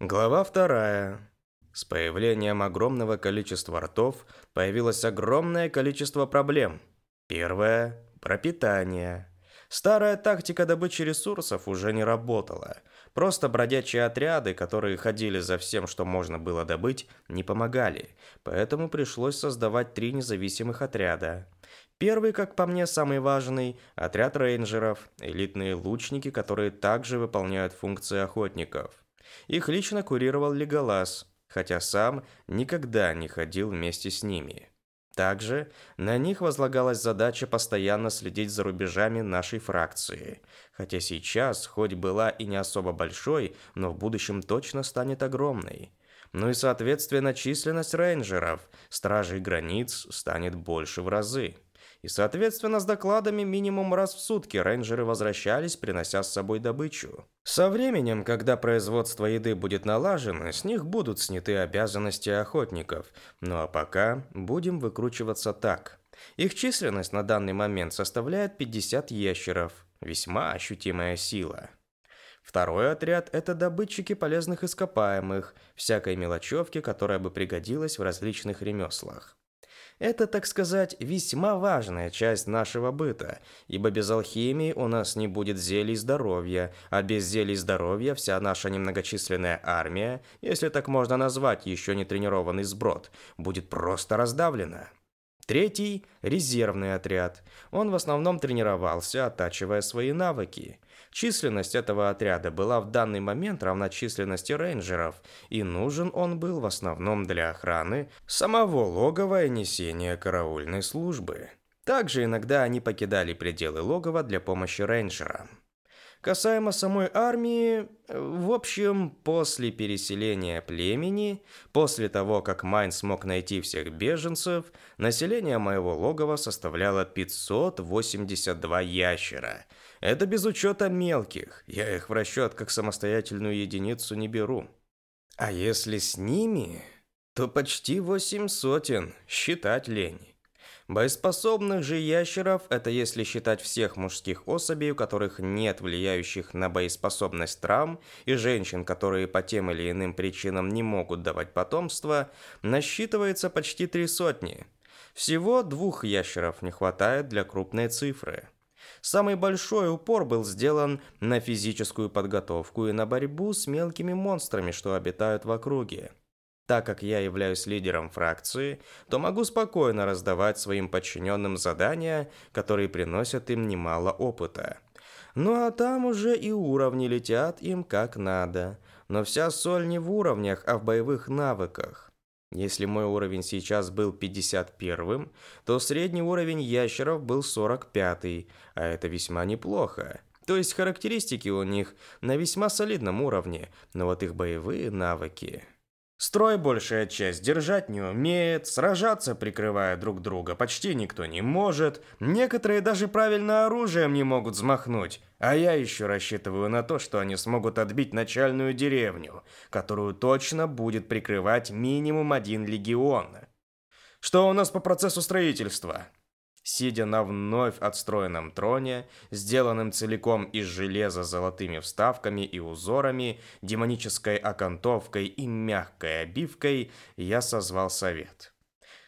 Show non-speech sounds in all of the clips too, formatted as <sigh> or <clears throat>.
Глава вторая. С появлением огромного количества ртов появилось огромное количество проблем. Первое – пропитание. Старая тактика добычи ресурсов уже не работала. Просто бродячие отряды, которые ходили за всем, что можно было добыть, не помогали. Поэтому пришлось создавать три независимых отряда. Первый, как по мне, самый важный – отряд рейнджеров, элитные лучники, которые также выполняют функции охотников – их лично курировал Леголас, хотя сам никогда не ходил вместе с ними. Также на них возлагалась задача постоянно следить за рубежами нашей фракции, хотя сейчас, хоть была и не особо большой, но в будущем точно станет огромной. Ну и соответственно численность рейнджеров, стражей границ, станет больше в разы. И, соответственно, с докладами минимум раз в сутки рейнджеры возвращались, принося с собой добычу. Со временем, когда производство еды будет налажено, с них будут сняты обязанности охотников. Ну а пока будем выкручиваться так. Их численность на данный момент составляет 50 ящеров. Весьма ощутимая сила. Второй отряд – это добытчики полезных ископаемых, всякой мелочевки, которая бы пригодилась в различных ремеслах. Это, так сказать, весьма важная часть нашего быта, ибо без алхимии у нас не будет зелий здоровья, а без зелий здоровья вся наша немногочисленная армия, если так можно назвать еще не тренированный сброд, будет просто раздавлена. Третий – резервный отряд. Он в основном тренировался, оттачивая свои навыки. Численность этого отряда была в данный момент равна численности рейнджеров, и нужен он был в основном для охраны самого логова и несения караульной службы. Также иногда они покидали пределы логова для помощи рейнджерам. Касаемо самой армии, в общем, после переселения племени, после того, как Майн смог найти всех беженцев, население моего логова составляло 582 ящера – это без учета мелких. Я их в расчет как самостоятельную единицу не беру. А если с ними, то почти восемь сотен. Считать лень. Боеспособных же ящеров, это если считать всех мужских особей, у которых нет влияющих на боеспособность травм, и женщин, которые по тем или иным причинам не могут давать потомство, насчитывается почти три сотни. Всего двух ящеров не хватает для крупной цифры. Самый большой упор был сделан на физическую подготовку и на борьбу с мелкими монстрами, что обитают в округе. Так как я являюсь лидером фракции, то могу спокойно раздавать своим подчиненным задания, которые приносят им немало опыта. Ну а там уже и уровни летят им как надо. Но вся соль не в уровнях, а в боевых навыках. Если мой уровень сейчас был 51, то средний уровень ящеров был 45, а это весьма неплохо. То есть характеристики у них на весьма солидном уровне, но вот их боевые навыки... Строй большая часть держать не умеет, сражаться, прикрывая друг друга, почти никто не может. Некоторые даже правильно оружием не могут взмахнуть. А я еще рассчитываю на то, что они смогут отбить начальную деревню, которую точно будет прикрывать минимум один легион. Что у нас по процессу строительства? Сидя на вновь отстроенном троне, сделанном целиком из железа с золотыми вставками и узорами, демонической окантовкой и мягкой обивкой, я созвал совет.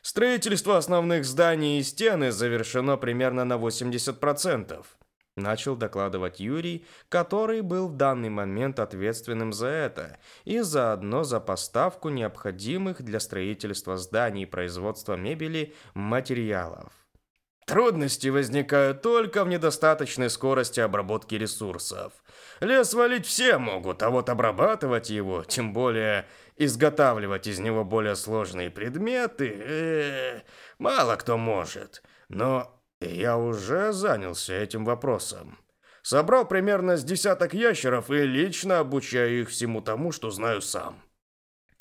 Строительство основных зданий и стены завершено примерно на 80%. Начал докладывать Юрий, который был в данный момент ответственным за это и заодно за поставку необходимых для строительства зданий и производства мебели материалов. Трудности возникают только в недостаточной скорости обработки ресурсов. Лес валить все могут, а вот обрабатывать его, тем более изготавливать из него более сложные предметы, э, мало кто может. Но я уже занялся этим вопросом. Собрал примерно с десяток ящеров и лично обучаю их всему тому, что знаю сам.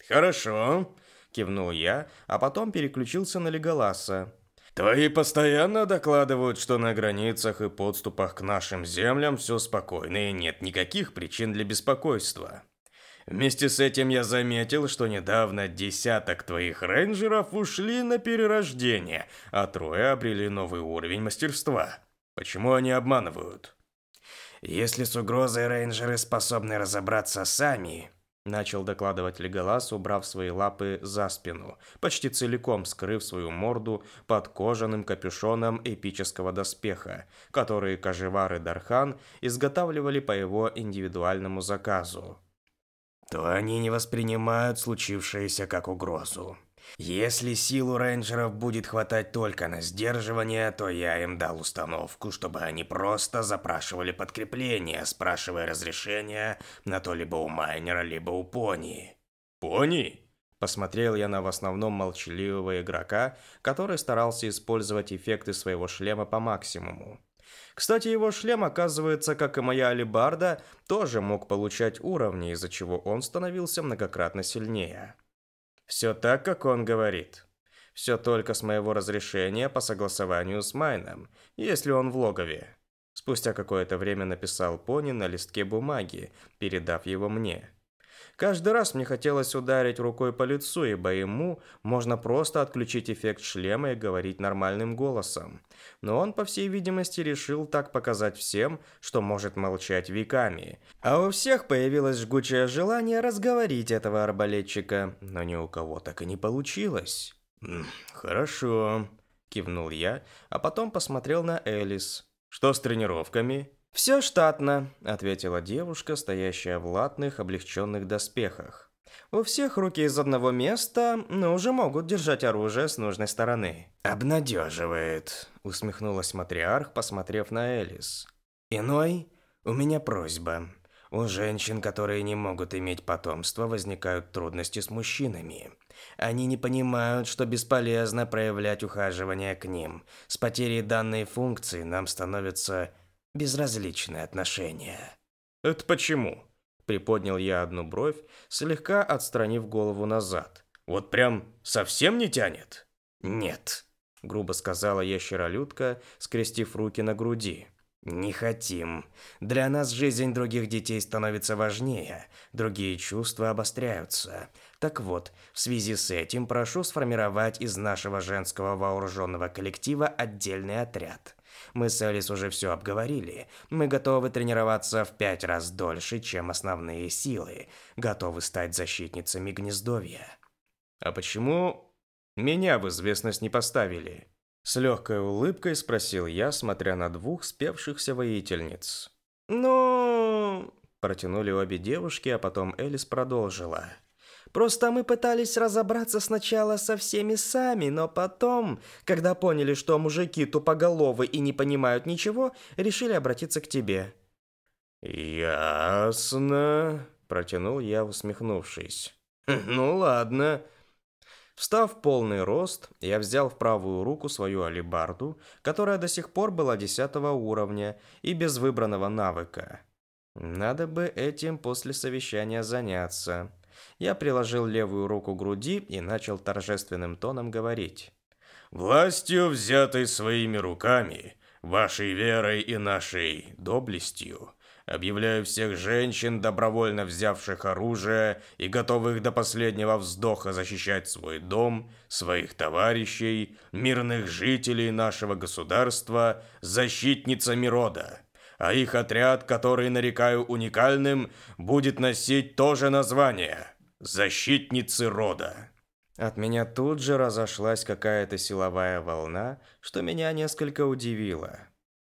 «Хорошо», – кивнул я, а потом переключился на Леголаса. Твои постоянно докладывают, что на границах и подступах к нашим землям все спокойно и нет никаких причин для беспокойства. Вместе с этим я заметил, что недавно десяток твоих рейнджеров ушли на перерождение, а трое обрели новый уровень мастерства. Почему они обманывают? Если с угрозой рейнджеры способны разобраться сами, Начал докладывать Леголас, убрав свои лапы за спину, почти целиком скрыв свою морду под кожаным капюшоном эпического доспеха, который Кожевар и Дархан изготавливали по его индивидуальному заказу. То они не воспринимают случившееся как угрозу. Если силу рейнджеров будет хватать только на сдерживание, то я им дал установку, чтобы они просто запрашивали подкрепление, спрашивая разрешения на то либо у майнера, либо у пони. Пони? Посмотрел я на в основном молчаливого игрока, который старался использовать эффекты своего шлема по максимуму. Кстати, его шлем, оказывается, как и моя алебарда, тоже мог получать уровни, из-за чего он становился многократно сильнее. Все так, как он говорит. Все только с моего разрешения по согласованию с Майном, если он в логове. Спустя какое-то время написал Пони на листке бумаги, передав его мне. Каждый раз мне хотелось ударить рукой по лицу, ибо ему можно просто отключить эффект шлема и говорить нормальным голосом. Но он, по всей видимости, решил так показать всем, что может молчать веками. А у всех появилось жгучее желание разговорить этого арбалетчика, но ни у кого так и не получилось. «Хорошо», – кивнул я, а потом посмотрел на Элис. «Что с тренировками?» «Все штатно», — ответила девушка, стоящая в латных, облегченных доспехах. «У всех руки из одного места, но уже могут держать оружие с нужной стороны». «Обнадеживает», — усмехнулась матриарх, посмотрев на Элис. «Иной, у меня просьба. У женщин, которые не могут иметь потомство, возникают трудности с мужчинами. Они не понимают, что бесполезно проявлять ухаживание к ним. С потерей данной функции нам становится безразличное отношение. «Это почему?» Приподнял я одну бровь, слегка отстранив голову назад. «Вот прям совсем не тянет?» «Нет», — грубо сказала ящеролюдка, скрестив руки на груди. «Не хотим. Для нас жизнь других детей становится важнее, другие чувства обостряются. Так вот, в связи с этим прошу сформировать из нашего женского вооруженного коллектива отдельный отряд. Мы с Элис уже все обговорили. Мы готовы тренироваться в пять раз дольше, чем основные силы. Готовы стать защитницами гнездовья. А почему меня в известность не поставили? С легкой улыбкой спросил я, смотря на двух спевшихся воительниц. «Ну...» Протянули обе девушки, а потом Элис продолжила. Просто мы пытались разобраться сначала со всеми сами, но потом, когда поняли, что мужики тупоголовы и не понимают ничего, решили обратиться к тебе». «Ясно», – протянул я, усмехнувшись. «Ну ладно». Встав в полный рост, я взял в правую руку свою алибарду, которая до сих пор была десятого уровня и без выбранного навыка. Надо бы этим после совещания заняться. Я приложил левую руку к груди и начал торжественным тоном говорить. «Властью, взятой своими руками, вашей верой и нашей доблестью, объявляю всех женщин, добровольно взявших оружие и готовых до последнего вздоха защищать свой дом, своих товарищей, мирных жителей нашего государства, защитницами рода а их отряд, который нарекаю уникальным, будет носить то же название – «Защитницы рода». От меня тут же разошлась какая-то силовая волна, что меня несколько удивило.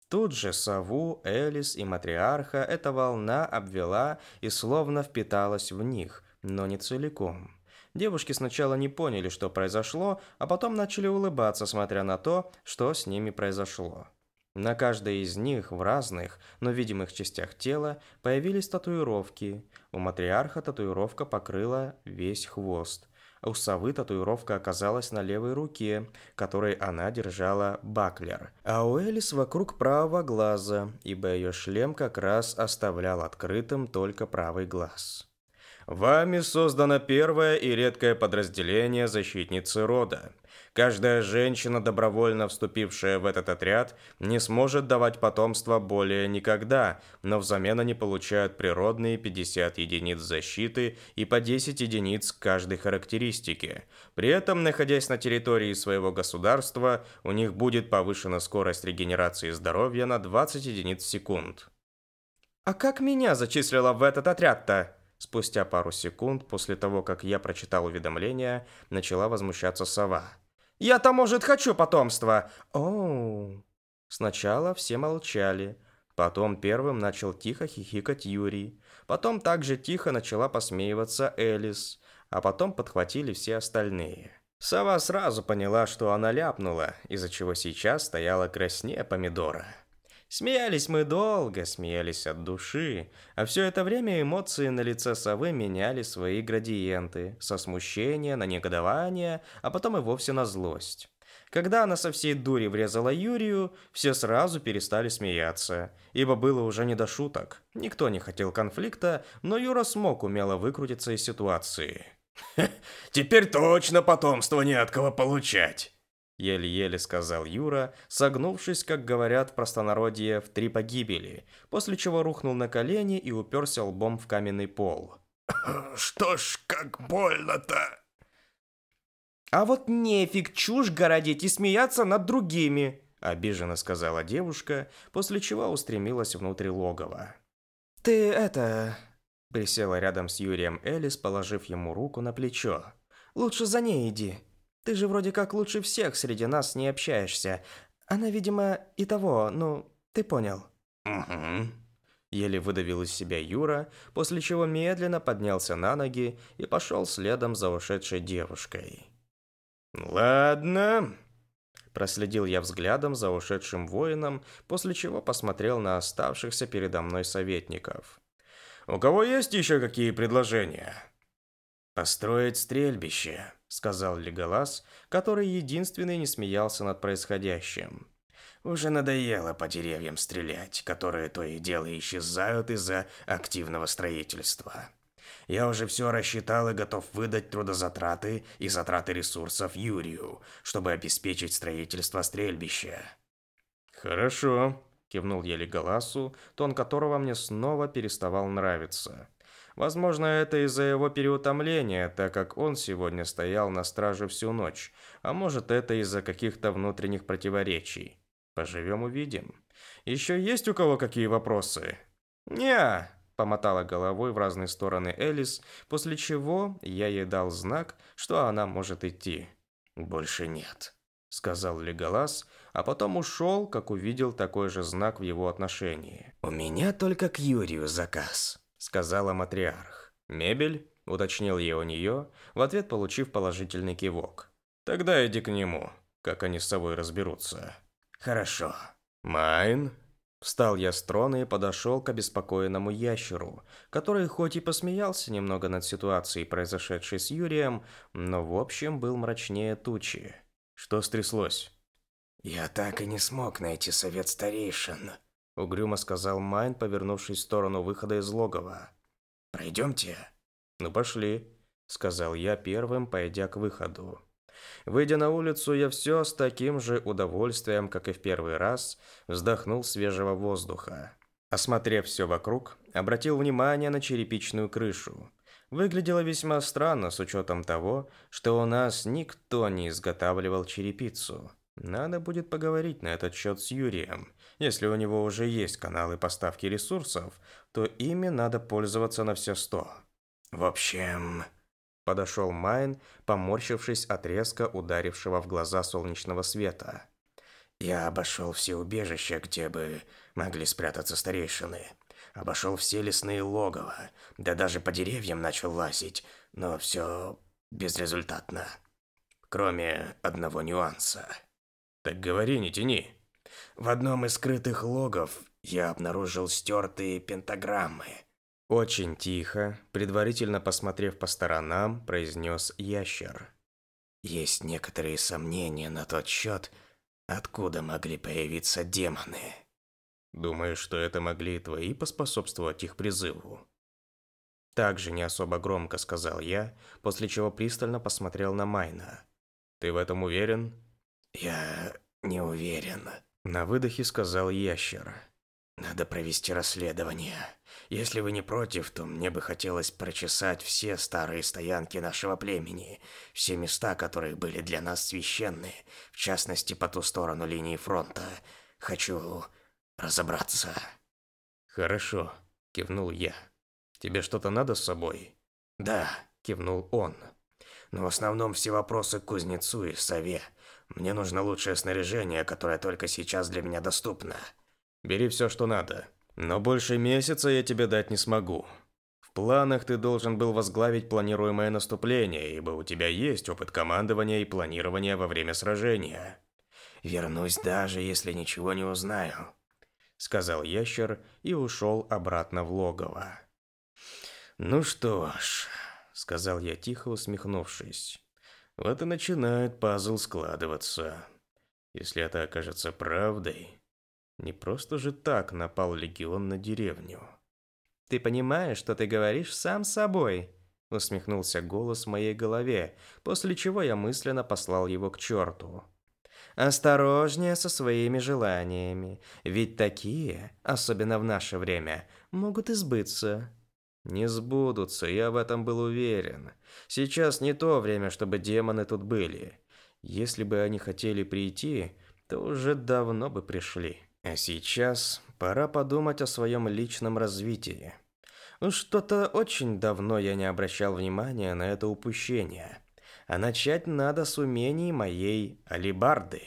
Тут же сову, Элис и матриарха эта волна обвела и словно впиталась в них, но не целиком. Девушки сначала не поняли, что произошло, а потом начали улыбаться, смотря на то, что с ними произошло. На каждой из них в разных, но видимых частях тела появились татуировки. У матриарха татуировка покрыла весь хвост. У совы татуировка оказалась на левой руке, которой она держала баклер. А у Элис вокруг правого глаза, ибо ее шлем как раз оставлял открытым только правый глаз. Вами создано первое и редкое подразделение защитницы рода. Каждая женщина, добровольно вступившая в этот отряд, не сможет давать потомство более никогда, но взамен они получают природные 50 единиц защиты и по 10 единиц каждой характеристики. При этом, находясь на территории своего государства, у них будет повышена скорость регенерации здоровья на 20 единиц в секунд. «А как меня зачислило в этот отряд-то?» Спустя пару секунд после того, как я прочитал уведомление, начала возмущаться сова. «Я-то, может, хочу потомства!» «Оу!» Сначала все молчали. Потом первым начал тихо хихикать Юрий. Потом также тихо начала посмеиваться Элис. А потом подхватили все остальные. Сова сразу поняла, что она ляпнула, из-за чего сейчас стояла краснее помидора. Смеялись мы долго, смеялись от души, а все это время эмоции на лице совы меняли свои градиенты, со смущения на негодование, а потом и вовсе на злость. Когда она со всей дури врезала Юрию, все сразу перестали смеяться, ибо было уже не до шуток. Никто не хотел конфликта, но Юра смог умело выкрутиться из ситуации. <laughs> «Теперь точно потомство не от кого получать!» Еле-еле сказал Юра, согнувшись, как говорят в простонародье, в три погибели, после чего рухнул на колени и уперся лбом в каменный пол. <clears throat> «Что ж, как больно-то!» «А вот нефиг чушь городить и смеяться над другими!» Обиженно сказала девушка, после чего устремилась внутрь логова. «Ты это...» Присела рядом с Юрием Элис, положив ему руку на плечо. «Лучше за ней иди. Ты же вроде как лучше всех среди нас не общаешься. Она, видимо, и того, ну, ты понял». «Угу». Еле выдавил из себя Юра, после чего медленно поднялся на ноги и пошел следом за ушедшей девушкой. «Ладно». Проследил я взглядом за ушедшим воином, после чего посмотрел на оставшихся передо мной советников. «У кого есть еще какие предложения?» «Построить стрельбище», — сказал Леголас, который единственный не смеялся над происходящим. «Уже надоело по деревьям стрелять, которые то и дело исчезают из-за активного строительства. Я уже все рассчитал и готов выдать трудозатраты и затраты ресурсов Юрию, чтобы обеспечить строительство стрельбища. Хорошо, кивнул я Леголасу, тон которого мне снова переставал нравиться. Возможно, это из-за его переутомления, так как он сегодня стоял на страже всю ночь, а может, это из-за каких-то внутренних противоречий. Поживем увидим. Еще есть у кого какие вопросы? Не, Помотала головой в разные стороны Элис, после чего я ей дал знак, что она может идти. «Больше нет», — сказал Леголас, а потом ушел, как увидел такой же знак в его отношении. «У меня только к Юрию заказ», — сказала матриарх. «Мебель?» — уточнил я у нее, в ответ получив положительный кивок. «Тогда иди к нему, как они с собой разберутся». «Хорошо». «Майн?» Встал я с трона и подошел к обеспокоенному ящеру, который хоть и посмеялся немного над ситуацией, произошедшей с Юрием, но в общем был мрачнее тучи. Что стряслось? «Я так и не смог найти совет старейшин», — угрюмо сказал Майн, повернувшись в сторону выхода из логова. «Пройдемте?» «Ну пошли», — сказал я первым, пойдя к выходу. Выйдя на улицу, я все с таким же удовольствием, как и в первый раз, вздохнул свежего воздуха. Осмотрев все вокруг, обратил внимание на черепичную крышу. Выглядело весьма странно с учетом того, что у нас никто не изготавливал черепицу. Надо будет поговорить на этот счет с Юрием. Если у него уже есть каналы поставки ресурсов, то ими надо пользоваться на все сто. В общем, Подошел Майн, поморщившись от резко ударившего в глаза солнечного света. Я обошел все убежища, где бы могли спрятаться старейшины. Обошел все лесные логово, да даже по деревьям начал лазить, но все безрезультатно. Кроме одного нюанса. Так говори, не тяни. В одном из скрытых логов я обнаружил стертые пентаграммы. Очень тихо, предварительно посмотрев по сторонам, произнес ящер. Есть некоторые сомнения на тот счет, откуда могли появиться демоны. Думаешь, что это могли твои поспособствовать их призыву? Также не особо громко сказал я, после чего пристально посмотрел на Майна. Ты в этом уверен? Я не уверен. На выдохе сказал ящер. Надо провести расследование. Если вы не против, то мне бы хотелось прочесать все старые стоянки нашего племени, все места, которые были для нас священны, в частности, по ту сторону линии фронта. Хочу разобраться. Хорошо, кивнул я. Тебе что-то надо с собой?» «Да», – кивнул он. «Но в основном все вопросы к кузнецу и сове. Мне нужно лучшее снаряжение, которое только сейчас для меня доступно». «Бери все, что надо. Но больше месяца я тебе дать не смогу. В планах ты должен был возглавить планируемое наступление, ибо у тебя есть опыт командования и планирования во время сражения». «Вернусь даже, если ничего не узнаю», — сказал ящер и ушел обратно в логово. «Ну что ж», — сказал я тихо, усмехнувшись, — «вот и начинает пазл складываться. Если это окажется правдой, не просто же так напал легион на деревню». «Ты понимаешь, что ты говоришь сам собой?» Усмехнулся голос в моей голове, после чего я мысленно послал его к черту. Осторожнее со своими желаниями, ведь такие, особенно в наше время, могут избыться. Не сбудутся, я в этом был уверен. Сейчас не то время, чтобы демоны тут были. Если бы они хотели прийти, то уже давно бы пришли. А сейчас пора подумать о своем личном развитии. Что-то очень давно я не обращал внимания на это упущение. А начать надо с умений моей алибарды.